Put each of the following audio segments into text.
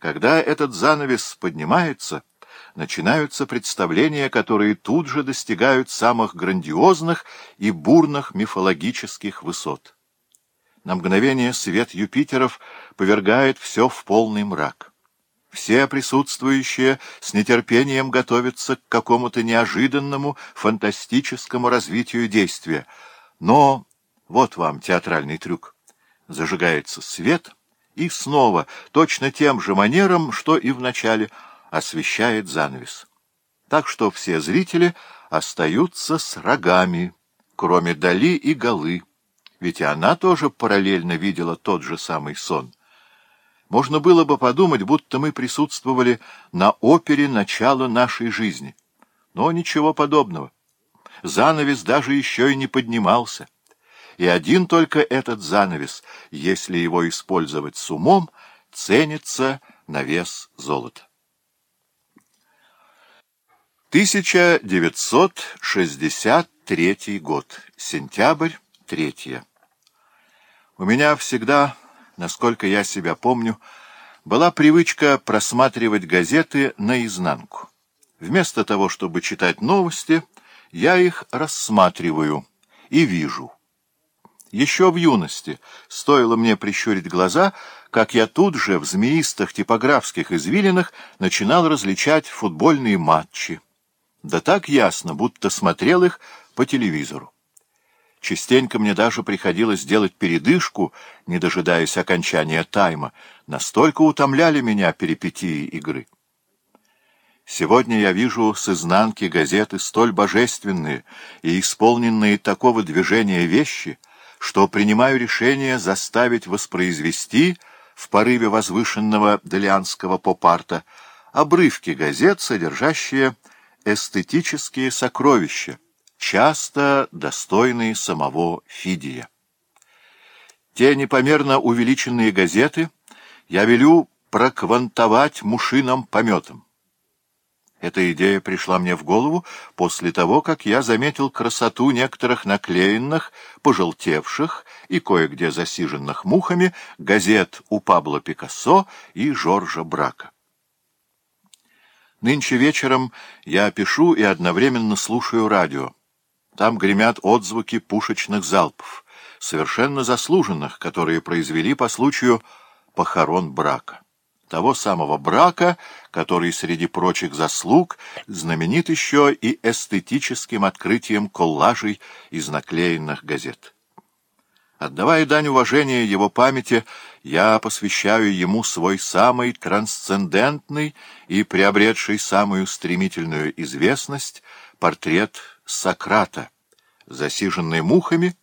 Когда этот занавес поднимается, начинаются представления, которые тут же достигают самых грандиозных и бурных мифологических высот. На мгновение свет Юпитеров повергает все в полный мрак. Все присутствующие с нетерпением готовятся к какому-то неожиданному фантастическому развитию действия. Но вот вам театральный трюк. Зажигается свет — и снова, точно тем же манером, что и вначале, освещает занавес. Так что все зрители остаются с рогами, кроме Дали и Голы, ведь и она тоже параллельно видела тот же самый сон. Можно было бы подумать, будто мы присутствовали на опере начала нашей жизни. Но ничего подобного. Занавес даже еще и не поднимался. И один только этот занавес, если его использовать с умом, ценится на вес золота. 1963 год. Сентябрь, 3. У меня всегда, насколько я себя помню, была привычка просматривать газеты наизнанку. Вместо того, чтобы читать новости, я их рассматриваю и вижу – еще в юности стоило мне прищурить глаза, как я тут же в змеистых типографских извилинах начинал различать футбольные матчи. Да так ясно, будто смотрел их по телевизору. Частенько мне даже приходилось делать передышку, не дожидаясь окончания тайма. Настолько утомляли меня перипетии игры. Сегодня я вижу с изнанки газеты столь божественные и исполненные такого движения вещи — что принимаю решение заставить воспроизвести в порыве возвышенного делианского попарта обрывки газет, содержащие эстетические сокровища, часто достойные самого Фидия. Те непомерно увеличенные газеты я велю проквантовать мушином пометом. Эта идея пришла мне в голову после того, как я заметил красоту некоторых наклеенных, пожелтевших и кое-где засиженных мухами газет у Пабло Пикассо и Жоржа Брака. Нынче вечером я пишу и одновременно слушаю радио. Там гремят отзвуки пушечных залпов, совершенно заслуженных, которые произвели по случаю похорон брака того самого брака, который среди прочих заслуг знаменит еще и эстетическим открытием коллажей из наклеенных газет. Отдавая дань уважения его памяти, я посвящаю ему свой самый трансцендентный и приобретший самую стремительную известность портрет Сократа, засиженный мухами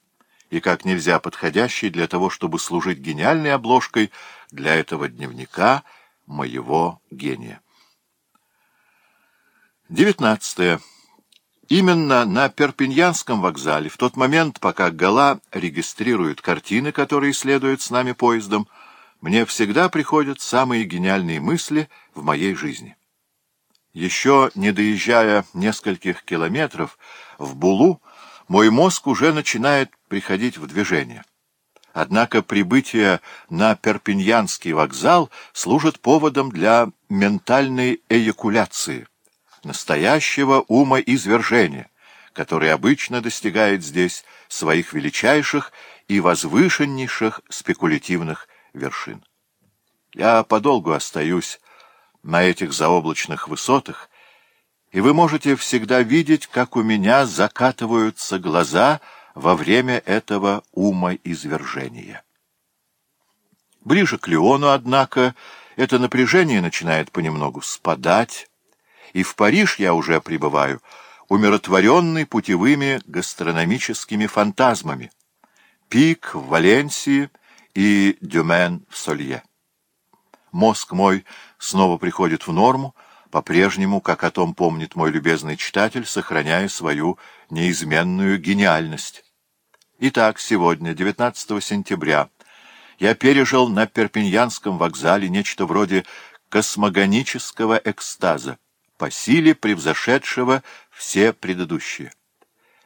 и как нельзя подходящий для того, чтобы служить гениальной обложкой для этого дневника моего гения. 19. Именно на Перпиньянском вокзале, в тот момент, пока Гала регистрирует картины, которые следуют с нами поездом, мне всегда приходят самые гениальные мысли в моей жизни. Еще не доезжая нескольких километров, в Булу мой мозг уже начинает приходить в движение. Однако прибытие на Перпиньянский вокзал служит поводом для ментальной эякуляции, настоящего ума извержения, который обычно достигает здесь своих величайших и возвышеннейших спекулятивных вершин. Я подолгу остаюсь на этих заоблачных высотах, и вы можете всегда видеть, как у меня закатываются глаза во время этого умоизвержения. Ближе к Леону, однако, это напряжение начинает понемногу спадать, и в Париж я уже прибываю, умиротворенный путевыми гастрономическими фантазмами. Пик в Валенсии и Дюмен в Солье. Мозг мой снова приходит в норму, по-прежнему, как о том помнит мой любезный читатель, сохраняя свою неизменную гениальность. Итак, сегодня, 19 сентября, я пережил на Перпиньянском вокзале нечто вроде космогонического экстаза, по силе превзошедшего все предыдущие.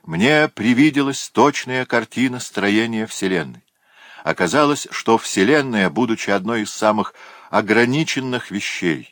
Мне привиделась точная картина строения Вселенной. Оказалось, что Вселенная, будучи одной из самых ограниченных вещей,